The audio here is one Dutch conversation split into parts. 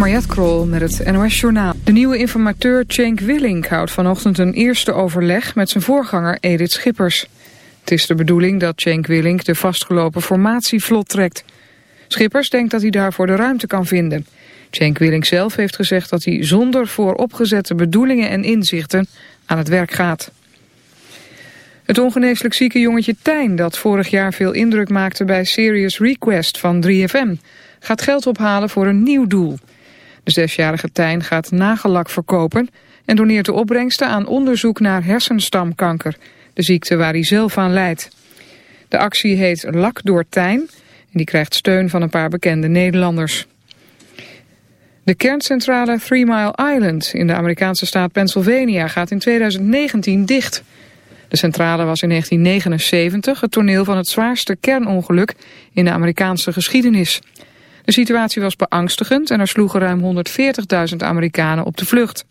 Mariette Krol met het NOS Journaal. De nieuwe informateur Cenk Willink houdt vanochtend een eerste overleg met zijn voorganger Edith Schippers. Het is de bedoeling dat Cenk Willink de vastgelopen formatie vlot trekt. Schippers denkt dat hij daarvoor de ruimte kan vinden. Cenk Willink zelf heeft gezegd dat hij zonder vooropgezette bedoelingen en inzichten aan het werk gaat. Het ongeneeslijk zieke jongetje Tijn, dat vorig jaar veel indruk maakte bij Serious Request van 3FM, gaat geld ophalen voor een nieuw doel. De zesjarige Tijn gaat nagellak verkopen en doneert de opbrengsten aan onderzoek naar hersenstamkanker, de ziekte waar hij zelf aan lijdt. De actie heet Lak door Tijn en die krijgt steun van een paar bekende Nederlanders. De kerncentrale Three Mile Island in de Amerikaanse staat Pennsylvania gaat in 2019 dicht. De centrale was in 1979 het toneel van het zwaarste kernongeluk in de Amerikaanse geschiedenis. De situatie was beangstigend en er sloegen ruim 140.000 Amerikanen op de vlucht.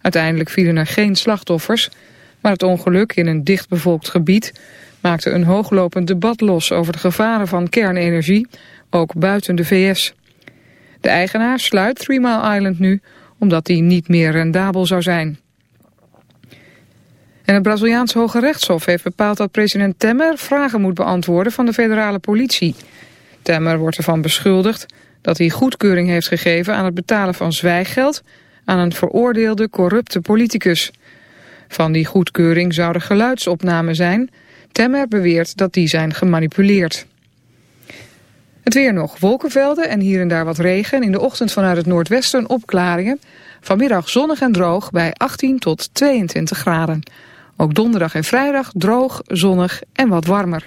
Uiteindelijk vielen er geen slachtoffers, maar het ongeluk in een dichtbevolkt gebied maakte een hooglopend debat los over de gevaren van kernenergie, ook buiten de VS. De eigenaar sluit Three Mile Island nu omdat die niet meer rendabel zou zijn. En het Braziliaans Hoge Rechtshof heeft bepaald dat president Temer vragen moet beantwoorden van de federale politie. Temmer wordt ervan beschuldigd dat hij goedkeuring heeft gegeven aan het betalen van zwijggeld aan een veroordeelde corrupte politicus. Van die goedkeuring zouden geluidsopnamen zijn. Temmer beweert dat die zijn gemanipuleerd. Het weer nog. Wolkenvelden en hier en daar wat regen. In de ochtend vanuit het noordwesten opklaringen. Vanmiddag zonnig en droog bij 18 tot 22 graden. Ook donderdag en vrijdag droog, zonnig en wat warmer.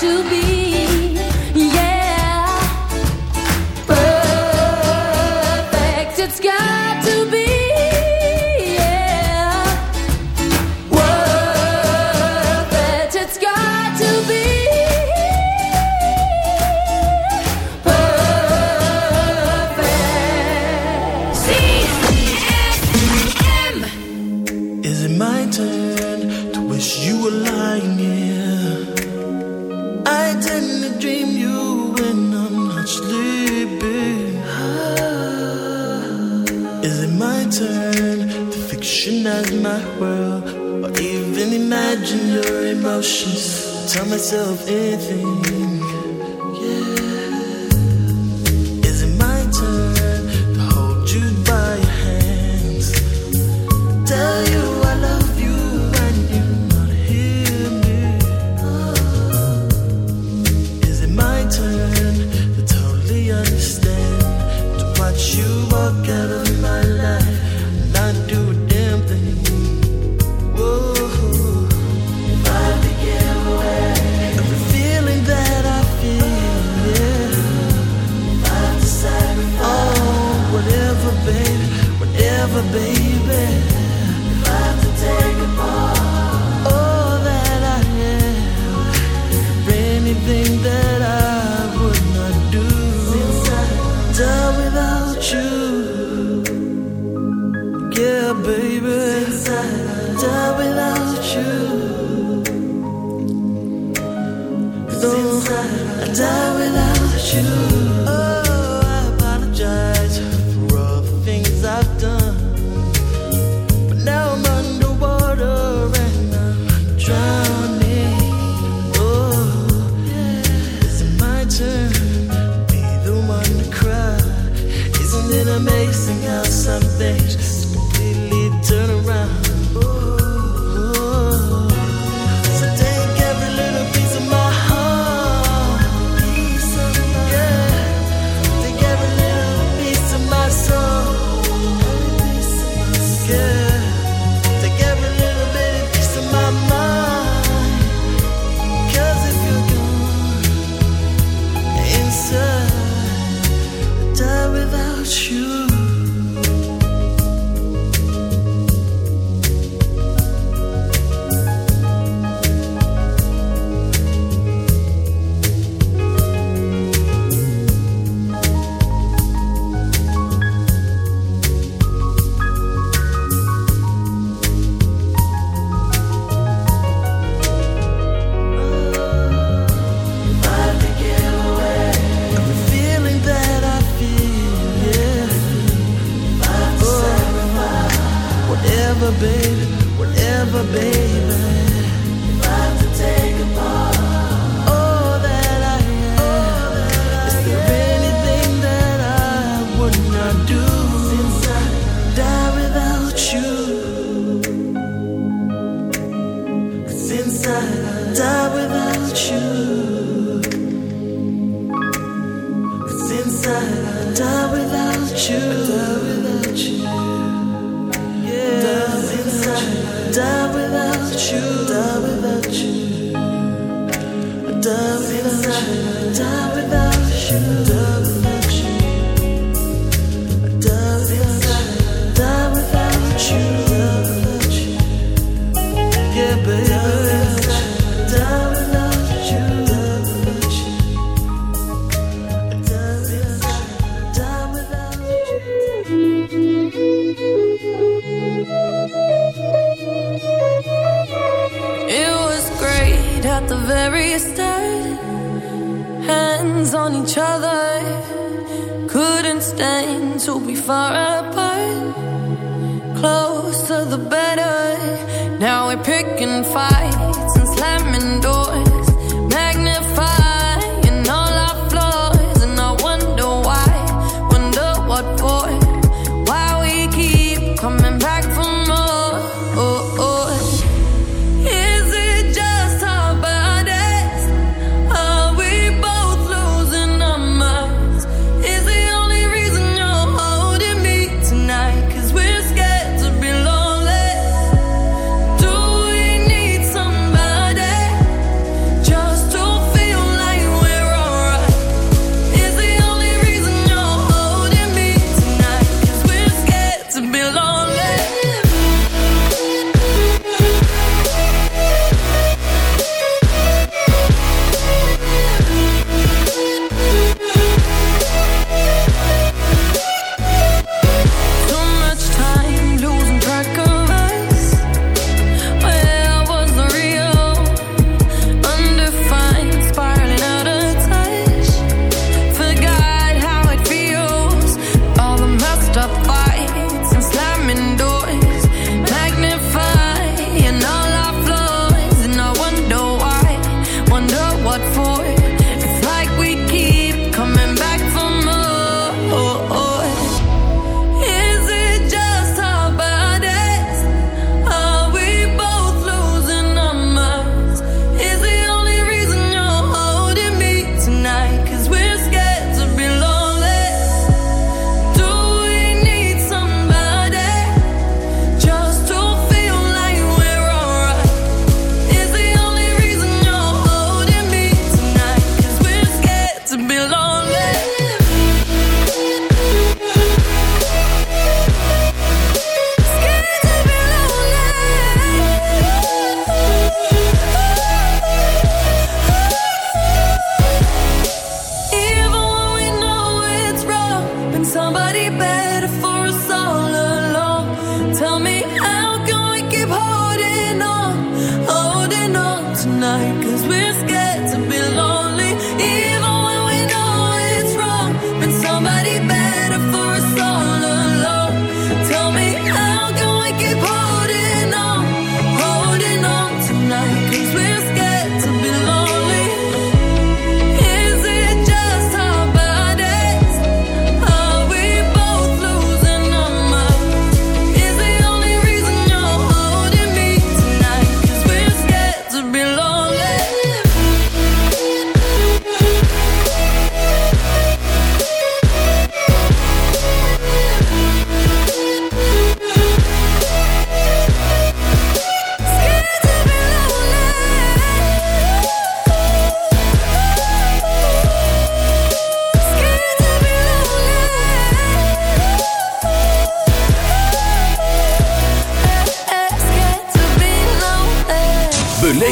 to be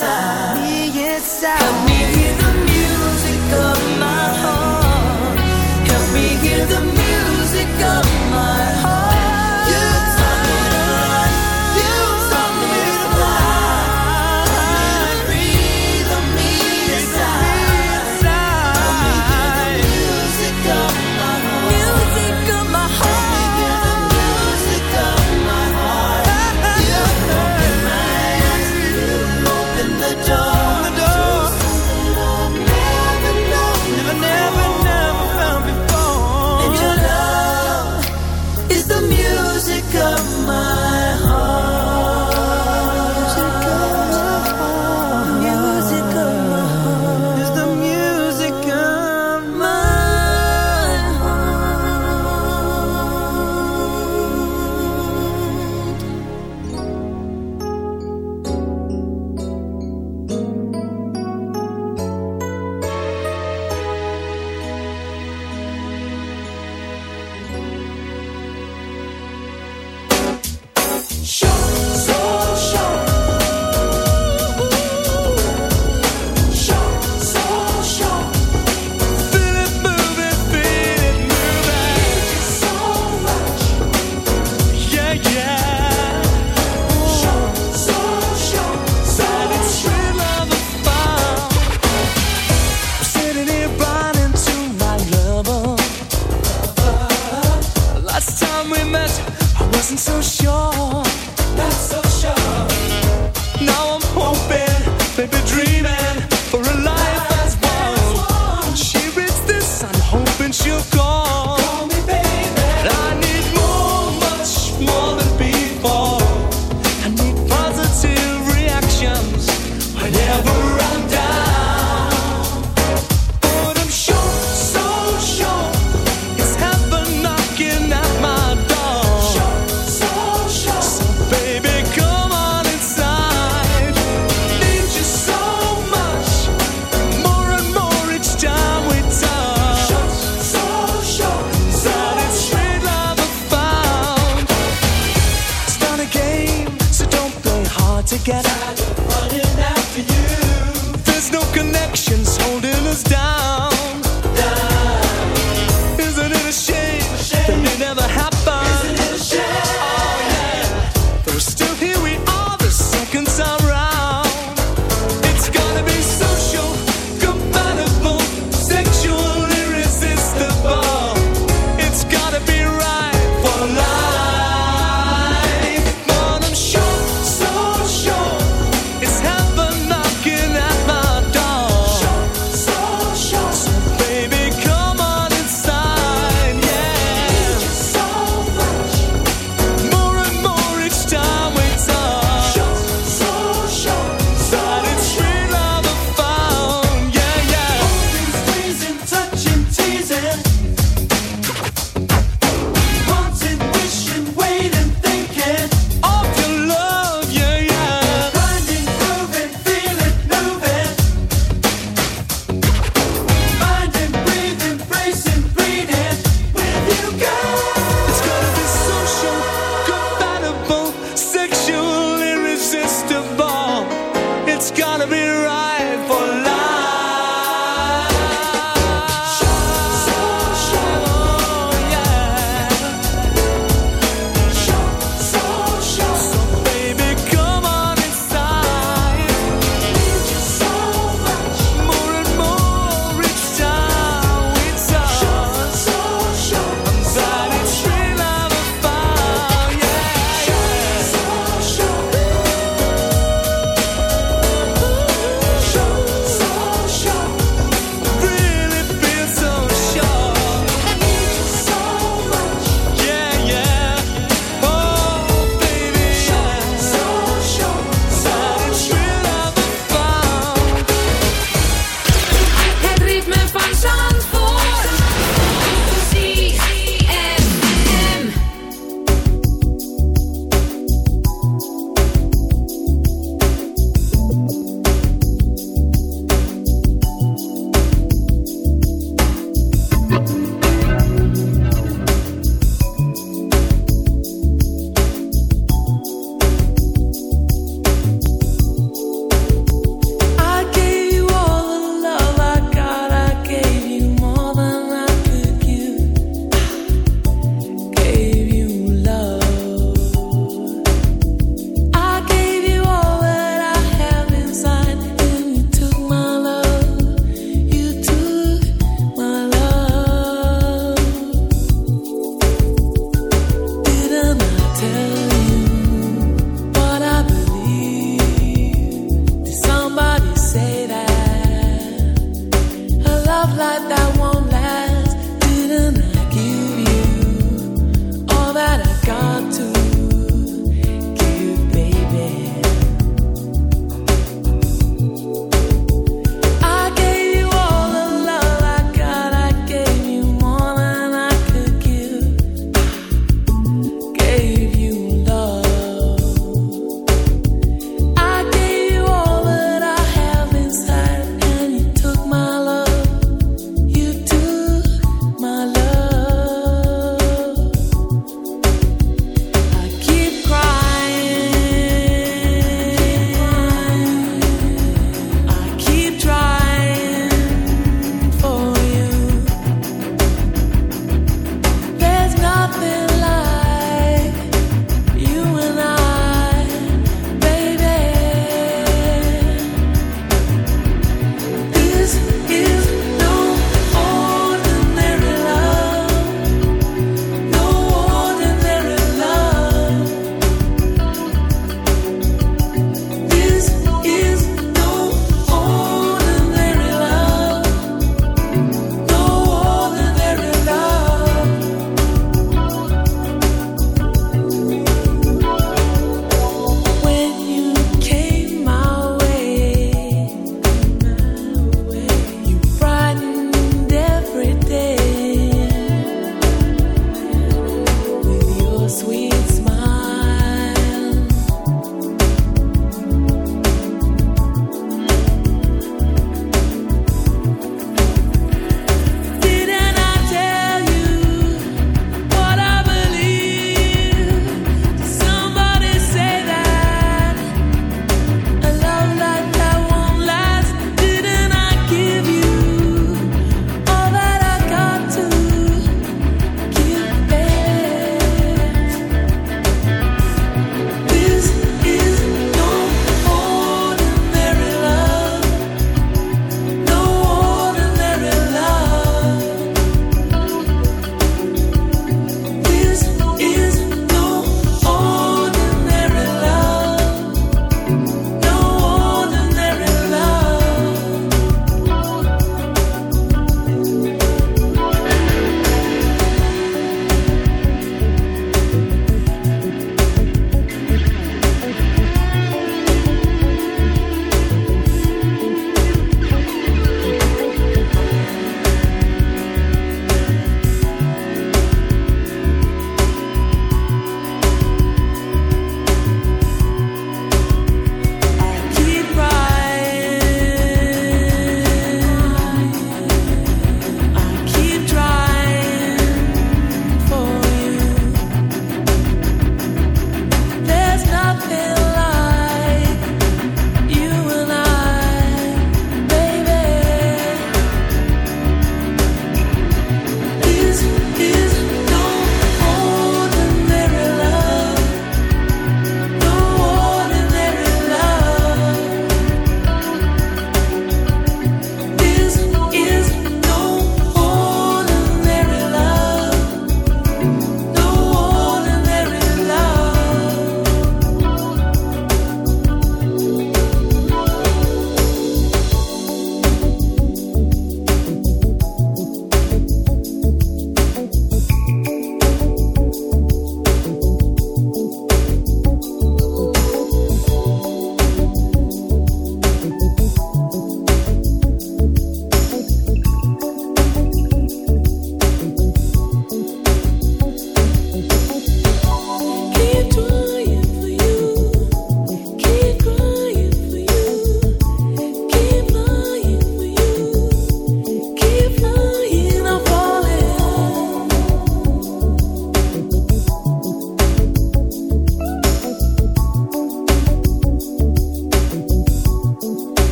inside. Me inside. That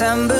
September